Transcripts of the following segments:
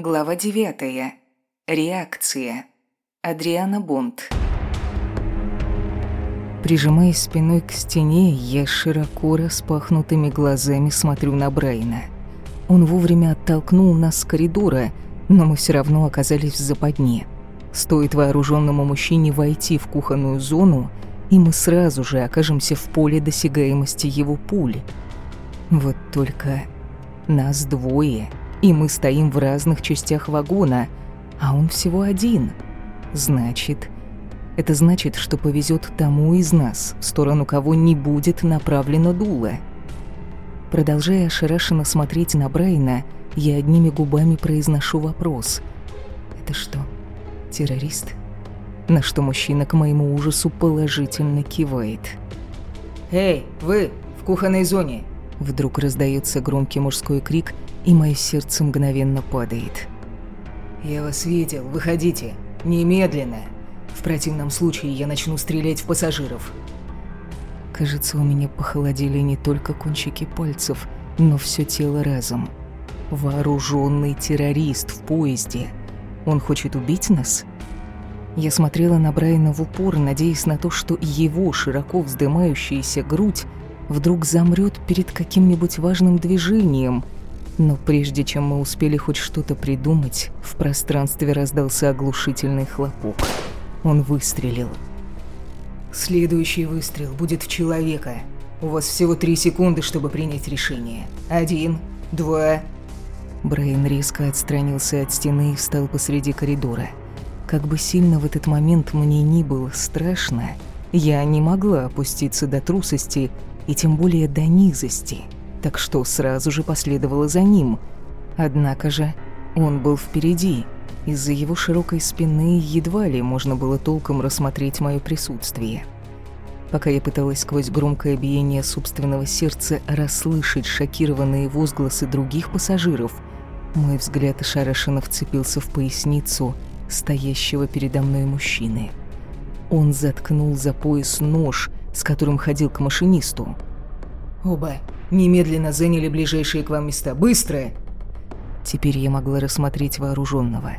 Глава 9. Реакция. Адриана Бонд. Прижимаясь спиной к стене, я широко распахнутыми глазами смотрю на Брайна. Он вовремя оттолкнул нас с коридора, но мы все равно оказались в западне. Стоит вооруженному мужчине войти в кухонную зону, и мы сразу же окажемся в поле досягаемости его пули. Вот только нас двое — и мы стоим в разных частях вагона, а он всего один. Значит, это значит, что повезет тому из нас, в сторону кого не будет направлено дуло. Продолжая ошарашенно смотреть на Брайна, я одними губами произношу вопрос. «Это что, террорист?» На что мужчина к моему ужасу положительно кивает. «Эй, вы, в кухонной зоне!» Вдруг раздается громкий мужской крик, и мое сердце мгновенно падает. «Я вас видел, выходите, немедленно. В противном случае я начну стрелять в пассажиров». Кажется, у меня похолодели не только кончики пальцев, но все тело разом. Вооруженный террорист в поезде. Он хочет убить нас? Я смотрела на Брайана в упор, надеясь на то, что его широко вздымающаяся грудь вдруг замрет перед каким-нибудь важным движением – но прежде чем мы успели хоть что-то придумать, в пространстве раздался оглушительный хлопок. Он выстрелил. «Следующий выстрел будет в человека. У вас всего три секунды, чтобы принять решение. Один, два...» Брайан резко отстранился от стены и встал посреди коридора. Как бы сильно в этот момент мне ни было страшно, я не могла опуститься до трусости и тем более до низости – так что сразу же последовала за ним. Однако же он был впереди. Из-за его широкой спины едва ли можно было толком рассмотреть мое присутствие. Пока я пыталась сквозь громкое биение собственного сердца расслышать шокированные возгласы других пассажиров, мой взгляд ошарашенно вцепился в поясницу стоящего передо мной мужчины. Он заткнул за пояс нож, с которым ходил к машинисту. «Оба Немедленно заняли ближайшие к вам места. Быстро!» Теперь я могла рассмотреть вооруженного.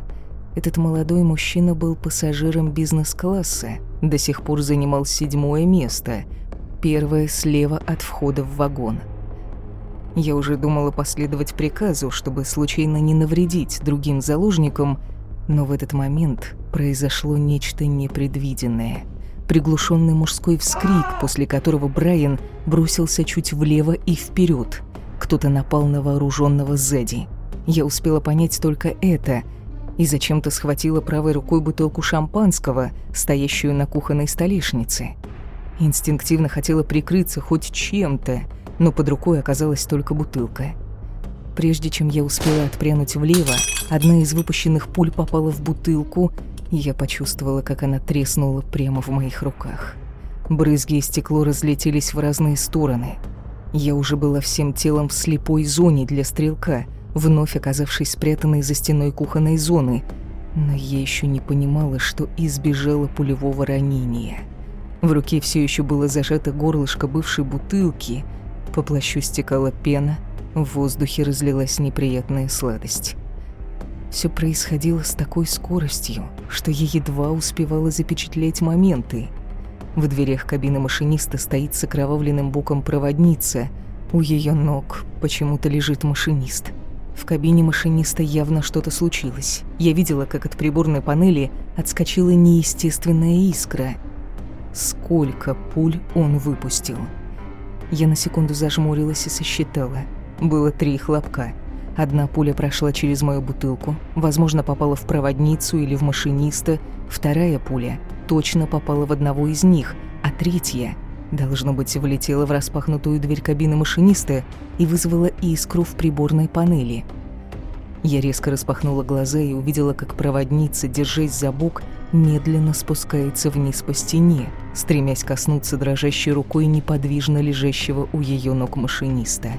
Этот молодой мужчина был пассажиром бизнес-класса, до сих пор занимал седьмое место, первое слева от входа в вагон. Я уже думала последовать приказу, чтобы случайно не навредить другим заложникам, но в этот момент произошло нечто непредвиденное – приглушенный мужской вскрик, после которого Брайан бросился чуть влево и вперед. Кто-то напал на вооруженного сзади. Я успела понять только это и зачем-то схватила правой рукой бутылку шампанского, стоящую на кухонной столешнице. Инстинктивно хотела прикрыться хоть чем-то, но под рукой оказалась только бутылка. Прежде чем я успела отпрянуть влево, одна из выпущенных пуль попала в бутылку я почувствовала, как она треснула прямо в моих руках. Брызги и стекло разлетелись в разные стороны. Я уже была всем телом в слепой зоне для стрелка, вновь оказавшись спрятанной за стеной кухонной зоны, но я еще не понимала, что избежала пулевого ранения. В руке все еще было зажато горлышко бывшей бутылки, по плащу стекала пена, в воздухе разлилась неприятная сладость. Все происходило с такой скоростью, что я едва успевала запечатлеть моменты. В дверях кабины машиниста стоит с окровавленным боком проводница. У ее ног почему-то лежит машинист. В кабине машиниста явно что-то случилось. Я видела, как от приборной панели отскочила неестественная искра. Сколько пуль он выпустил? Я на секунду зажмурилась и сосчитала. Было три хлопка — Одна пуля прошла через мою бутылку, возможно, попала в проводницу или в машиниста, вторая пуля точно попала в одного из них, а третья, должно быть, влетела в распахнутую дверь кабины машиниста и вызвала искру в приборной панели. Я резко распахнула глаза и увидела, как проводница, держась за бок, медленно спускается вниз по стене, стремясь коснуться дрожащей рукой неподвижно лежащего у ее ног машиниста.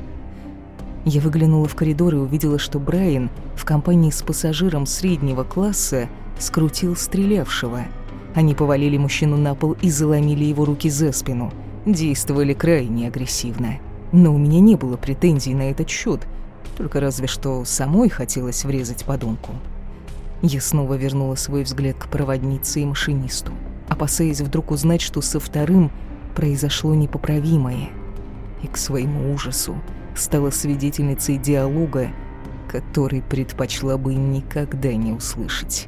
Я выглянула в коридор и увидела, что Брайан в компании с пассажиром среднего класса скрутил стрелявшего. Они повалили мужчину на пол и заломили его руки за спину. Действовали крайне агрессивно. Но у меня не было претензий на этот счет. Только разве что самой хотелось врезать подонку. Я снова вернула свой взгляд к проводнице и машинисту, опасаясь вдруг узнать, что со вторым произошло непоправимое. И к своему ужасу стала свидетельницей диалога, который предпочла бы никогда не услышать.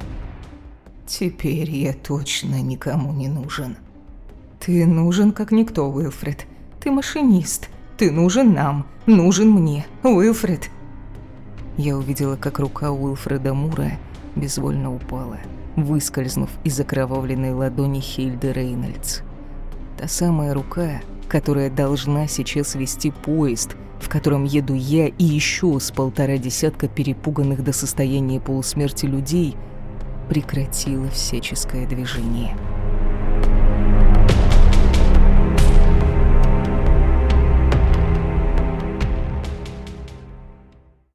«Теперь я точно никому не нужен». «Ты нужен как никто, Уилфред. Ты машинист. Ты нужен нам. Нужен мне. Уилфред». Я увидела, как рука Уилфреда Мура безвольно упала, выскользнув из окровавленной ладони Хильды Рейнольдс. Та самая рука, которая должна сейчас вести поезд, в котором еду я и еще с полтора десятка перепуганных до состояния полусмерти людей, прекратила всяческое движение.